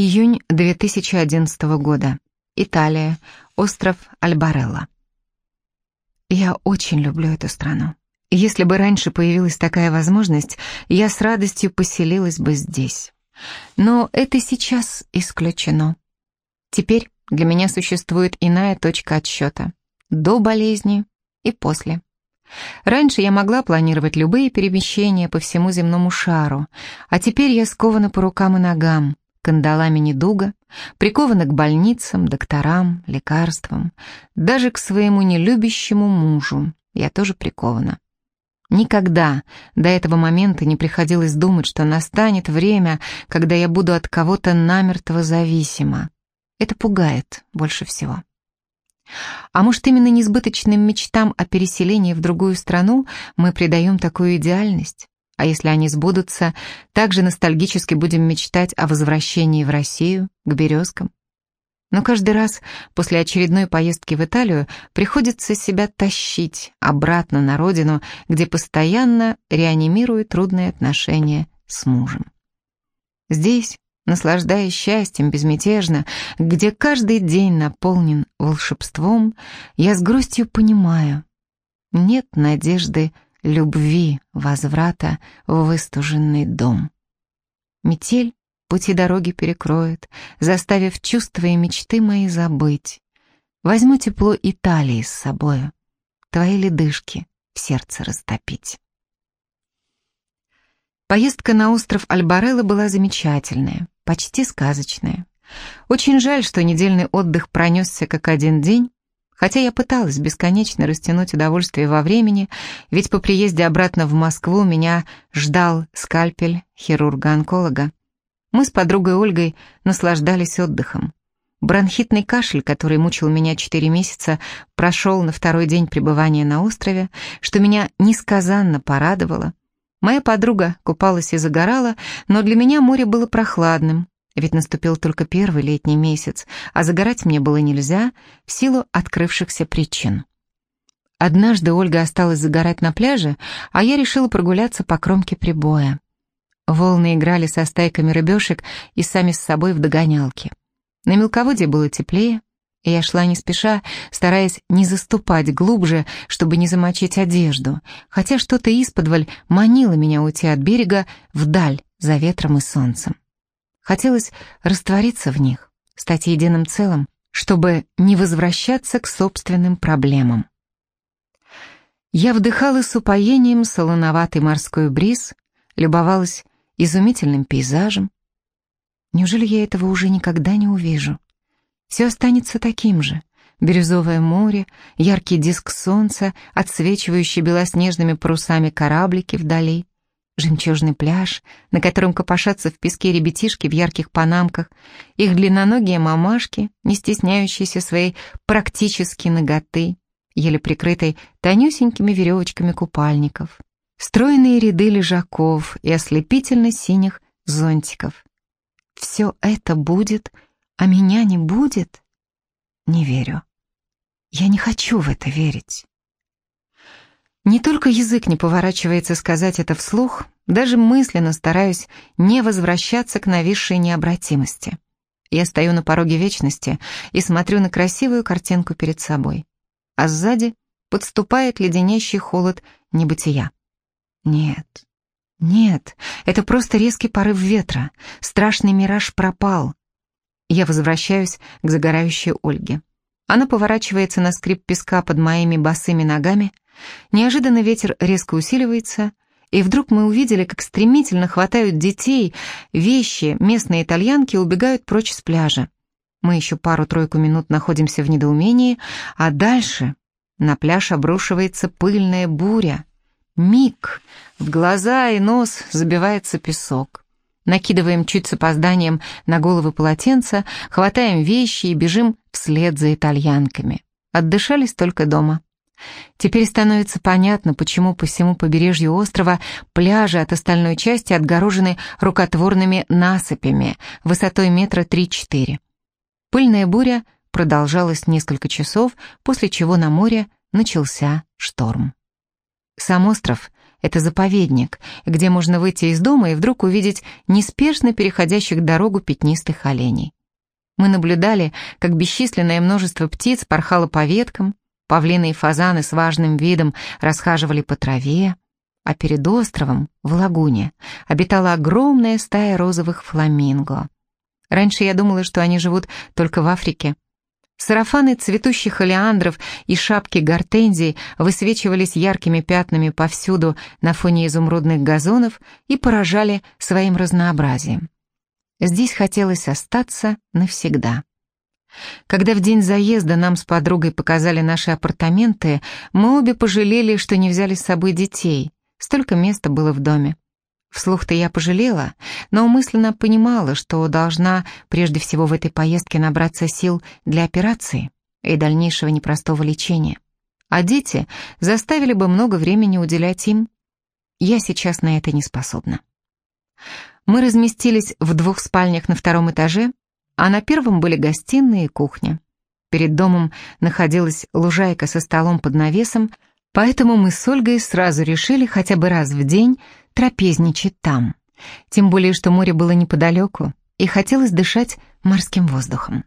Июнь 2011 года. Италия. Остров Альбарелла. Я очень люблю эту страну. Если бы раньше появилась такая возможность, я с радостью поселилась бы здесь. Но это сейчас исключено. Теперь для меня существует иная точка отсчета. До болезни и после. Раньше я могла планировать любые перемещения по всему земному шару, а теперь я скована по рукам и ногам, кандалами недуга, прикована к больницам, докторам, лекарствам, даже к своему нелюбящему мужу я тоже прикована. Никогда до этого момента не приходилось думать, что настанет время, когда я буду от кого-то намертво зависима. Это пугает больше всего. А может, именно несбыточным мечтам о переселении в другую страну мы придаем такую идеальность? А если они сбудутся, также ностальгически будем мечтать о возвращении в Россию, к березкам? Но каждый раз после очередной поездки в Италию приходится себя тащить обратно на родину, где постоянно реанимируют трудные отношения с мужем. Здесь, наслаждаясь счастьем безмятежно, где каждый день наполнен волшебством, я с грустью понимаю, нет надежды любви возврата в выстуженный дом. Метель пути дороги перекроет, заставив чувства и мечты мои забыть. Возьму тепло Италии с собою, твои ледышки в сердце растопить. Поездка на остров Альбарелло была замечательная, почти сказочная. Очень жаль, что недельный отдых пронесся как один день, хотя я пыталась бесконечно растянуть удовольствие во времени, ведь по приезде обратно в Москву меня ждал скальпель хирурга-онколога. Мы с подругой Ольгой наслаждались отдыхом. Бронхитный кашель, который мучил меня четыре месяца, прошел на второй день пребывания на острове, что меня несказанно порадовало. Моя подруга купалась и загорала, но для меня море было прохладным, ведь наступил только первый летний месяц, а загорать мне было нельзя в силу открывшихся причин. Однажды Ольга осталась загорать на пляже, а я решила прогуляться по кромке прибоя. Волны играли со стайками рыбешек и сами с собой в догонялке. На мелководье было теплее, и я шла не спеша, стараясь не заступать глубже, чтобы не замочить одежду, хотя что-то исподволь манило меня уйти от берега вдаль за ветром и солнцем. Хотелось раствориться в них, стать единым целым, чтобы не возвращаться к собственным проблемам. Я вдыхала с упоением солоноватый морской бриз, любовалась изумительным пейзажем. Неужели я этого уже никогда не увижу? Все останется таким же. Бирюзовое море, яркий диск солнца, отсвечивающий белоснежными парусами кораблики вдали, жемчужный пляж, на котором копошатся в песке ребятишки в ярких панамках, их длинноногие мамашки, не стесняющиеся своей практически ноготы, еле прикрытой тонюсенькими веревочками купальников стройные ряды лежаков и ослепительно-синих зонтиков. Все это будет, а меня не будет? Не верю. Я не хочу в это верить. Не только язык не поворачивается сказать это вслух, даже мысленно стараюсь не возвращаться к нависшей необратимости. Я стою на пороге вечности и смотрю на красивую картинку перед собой, а сзади подступает леденящий холод небытия. Нет, нет, это просто резкий порыв ветра. Страшный мираж пропал. Я возвращаюсь к загорающей Ольге. Она поворачивается на скрип песка под моими босыми ногами. Неожиданно ветер резко усиливается, и вдруг мы увидели, как стремительно хватают детей, вещи, местные итальянки убегают прочь с пляжа. Мы еще пару-тройку минут находимся в недоумении, а дальше на пляж обрушивается пыльная буря. Миг, в глаза и нос забивается песок. Накидываем чуть с опозданием на головы полотенца, хватаем вещи и бежим вслед за итальянками. Отдышались только дома. Теперь становится понятно, почему по всему побережью острова пляжи от остальной части отгорожены рукотворными насыпями высотой метра три-четыре. Пыльная буря продолжалась несколько часов, после чего на море начался шторм. Сам остров это заповедник, где можно выйти из дома и вдруг увидеть неспешно переходящих дорогу пятнистых оленей. Мы наблюдали, как бесчисленное множество птиц порхало по веткам, павлины и фазаны с важным видом расхаживали по траве, а перед островом, в лагуне, обитала огромная стая розовых фламинго. Раньше я думала, что они живут только в Африке. Сарафаны цветущих олеандров и шапки гортензий высвечивались яркими пятнами повсюду на фоне изумрудных газонов и поражали своим разнообразием. Здесь хотелось остаться навсегда. Когда в день заезда нам с подругой показали наши апартаменты, мы обе пожалели, что не взяли с собой детей. Столько места было в доме. Вслух-то я пожалела, но мысленно понимала, что должна прежде всего в этой поездке набраться сил для операции и дальнейшего непростого лечения. А дети заставили бы много времени уделять им. Я сейчас на это не способна. Мы разместились в двух спальнях на втором этаже, а на первом были гостиная и кухня. Перед домом находилась лужайка со столом под навесом, поэтому мы с Ольгой сразу решили хотя бы раз в день трапезничать там. Тем более, что море было неподалеку, и хотелось дышать морским воздухом.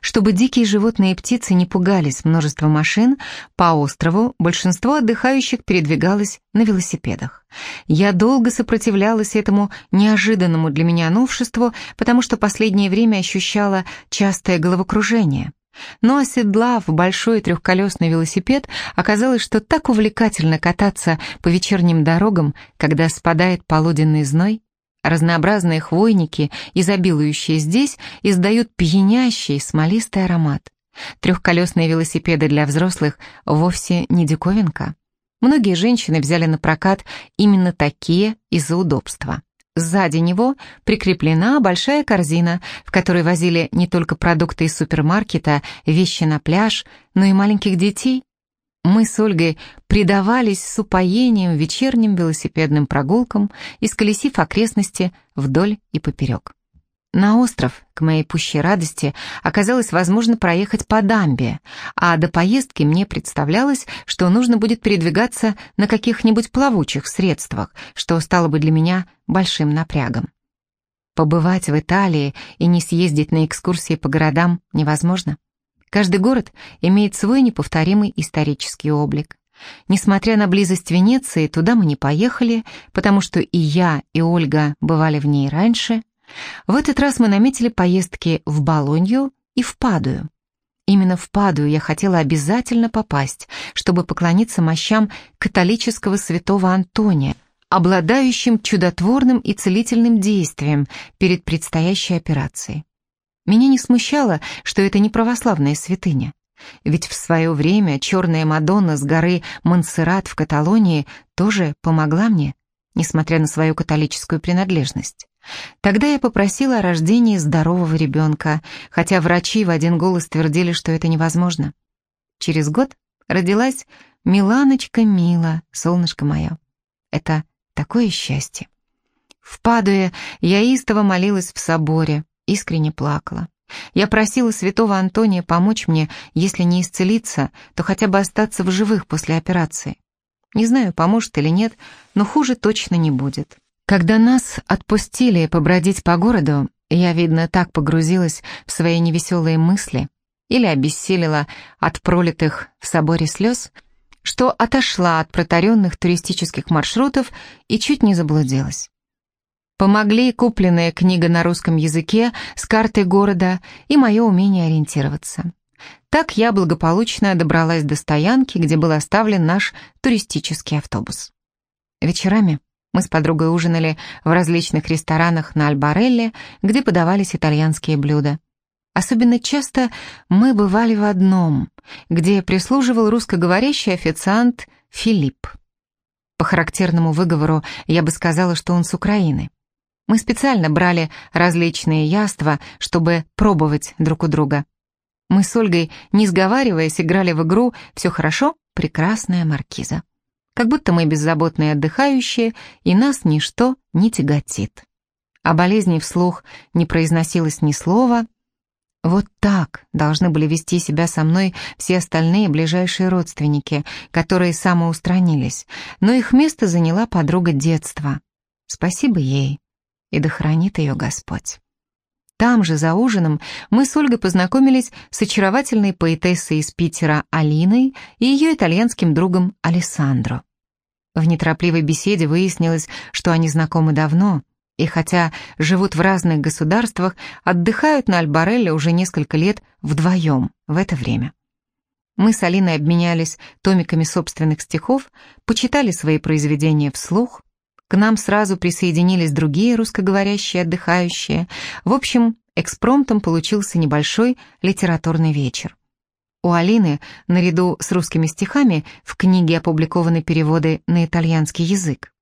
Чтобы дикие животные и птицы не пугались множества машин, по острову большинство отдыхающих передвигалось на велосипедах. Я долго сопротивлялась этому неожиданному для меня новшеству, потому что последнее время ощущала частое головокружение. Но оседлав большой трехколесный велосипед, оказалось, что так увлекательно кататься по вечерним дорогам, когда спадает полуденный зной. Разнообразные хвойники, изобилующие здесь, издают пьянящий смолистый аромат. Трехколесные велосипеды для взрослых вовсе не диковинка. Многие женщины взяли на прокат именно такие из-за удобства. Сзади него прикреплена большая корзина, в которой возили не только продукты из супермаркета, вещи на пляж, но и маленьких детей. Мы с Ольгой предавались с упоением вечерним велосипедным прогулкам, исколесив окрестности вдоль и поперек. На остров, к моей пущей радости, оказалось возможно проехать по дамбе, а до поездки мне представлялось, что нужно будет передвигаться на каких-нибудь плавучих средствах, что стало бы для меня большим напрягом. Побывать в Италии и не съездить на экскурсии по городам невозможно. Каждый город имеет свой неповторимый исторический облик. Несмотря на близость Венеции, туда мы не поехали, потому что и я, и Ольга бывали в ней раньше, в этот раз мы наметили поездки в Болонью и в Падую. Именно в Падую я хотела обязательно попасть, чтобы поклониться мощам католического святого Антония, обладающим чудотворным и целительным действием перед предстоящей операцией. Меня не смущало, что это не православная святыня. Ведь в свое время черная Мадонна с горы Монсеррат в Каталонии тоже помогла мне, несмотря на свою католическую принадлежность. Тогда я попросила о рождении здорового ребенка, хотя врачи в один голос твердили, что это невозможно. Через год родилась Миланочка Мила, солнышко мое. Это такое счастье. В Падуе я истово молилась в соборе, искренне плакала. Я просила святого Антония помочь мне, если не исцелиться, то хотя бы остаться в живых после операции. Не знаю, поможет или нет, но хуже точно не будет. Когда нас отпустили побродить по городу, я, видно, так погрузилась в свои невеселые мысли или обессилила от пролитых в соборе слез, что отошла от протаренных туристических маршрутов и чуть не заблудилась. Помогли купленная книга на русском языке с картой города и мое умение ориентироваться. Так я благополучно добралась до стоянки, где был оставлен наш туристический автобус. Вечерами мы с подругой ужинали в различных ресторанах на Альбарелле, где подавались итальянские блюда. Особенно часто мы бывали в одном, где прислуживал русскоговорящий официант Филипп. По характерному выговору я бы сказала, что он с Украины. Мы специально брали различные яства, чтобы пробовать друг у друга. Мы с Ольгой, не сговариваясь, играли в игру «Все хорошо, прекрасная маркиза» как будто мы беззаботные отдыхающие, и нас ничто не тяготит. О болезни вслух не произносилось ни слова, Вот так должны были вести себя со мной все остальные ближайшие родственники, которые самоустранились, но их место заняла подруга детства. Спасибо ей, и да хранит ее Господь. Там же, за ужином, мы с Ольгой познакомились с очаровательной поэтессой из Питера Алиной и ее итальянским другом Алессандро. В неторопливой беседе выяснилось, что они знакомы давно, и хотя живут в разных государствах, отдыхают на Альбарелле уже несколько лет вдвоем в это время. Мы с Алиной обменялись томиками собственных стихов, почитали свои произведения вслух, к нам сразу присоединились другие русскоговорящие отдыхающие. В общем, экспромтом получился небольшой литературный вечер. У Алины, наряду с русскими стихами, в книге опубликованы переводы на итальянский язык.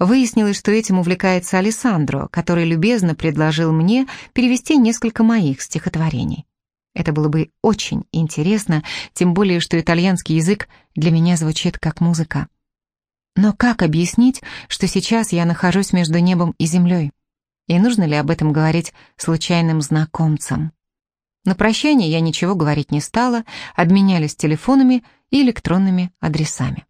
Выяснилось, что этим увлекается Алессандро, который любезно предложил мне перевести несколько моих стихотворений. Это было бы очень интересно, тем более, что итальянский язык для меня звучит как музыка. Но как объяснить, что сейчас я нахожусь между небом и землей? И нужно ли об этом говорить случайным знакомцам? На прощание я ничего говорить не стала, обменялись телефонами и электронными адресами.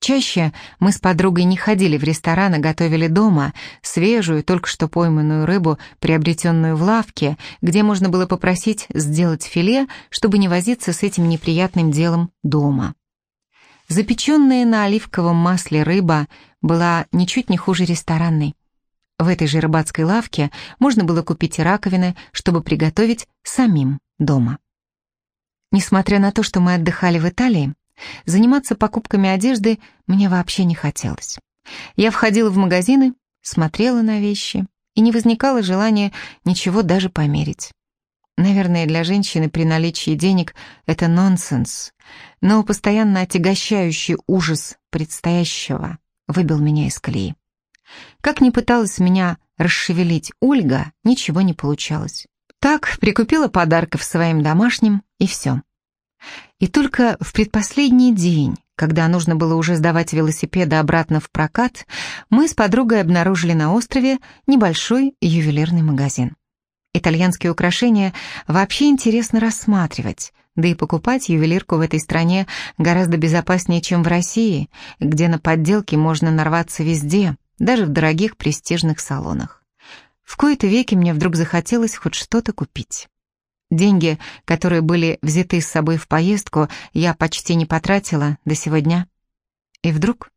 Чаще мы с подругой не ходили в ресторан, а готовили дома свежую, только что пойманную рыбу, приобретенную в лавке, где можно было попросить сделать филе, чтобы не возиться с этим неприятным делом дома. Запеченная на оливковом масле рыба была ничуть не хуже ресторанной. В этой же рыбацкой лавке можно было купить раковины, чтобы приготовить самим дома. Несмотря на то, что мы отдыхали в Италии, Заниматься покупками одежды мне вообще не хотелось. Я входила в магазины, смотрела на вещи, и не возникало желания ничего даже померить. Наверное, для женщины при наличии денег это нонсенс, но постоянно отягощающий ужас предстоящего выбил меня из колеи. Как ни пыталась меня расшевелить Ольга, ничего не получалось. Так, прикупила подарков своим домашним, и все. И только в предпоследний день, когда нужно было уже сдавать велосипеды обратно в прокат, мы с подругой обнаружили на острове небольшой ювелирный магазин. Итальянские украшения вообще интересно рассматривать, да и покупать ювелирку в этой стране гораздо безопаснее, чем в России, где на подделки можно нарваться везде, даже в дорогих престижных салонах. В кои-то веки мне вдруг захотелось хоть что-то купить. Деньги, которые были взяты с собой в поездку, я почти не потратила до сегодня. И вдруг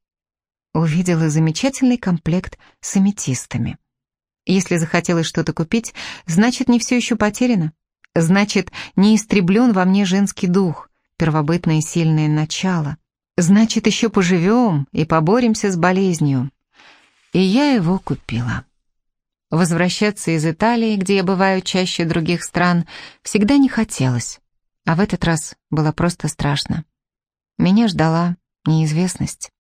увидела замечательный комплект с аметистами. Если захотелось что-то купить, значит, не все еще потеряно. Значит, не истреблен во мне женский дух, первобытное сильное начало. Значит, еще поживем и поборемся с болезнью. И я его купила. Возвращаться из Италии, где я бываю чаще других стран, всегда не хотелось, а в этот раз было просто страшно. Меня ждала неизвестность.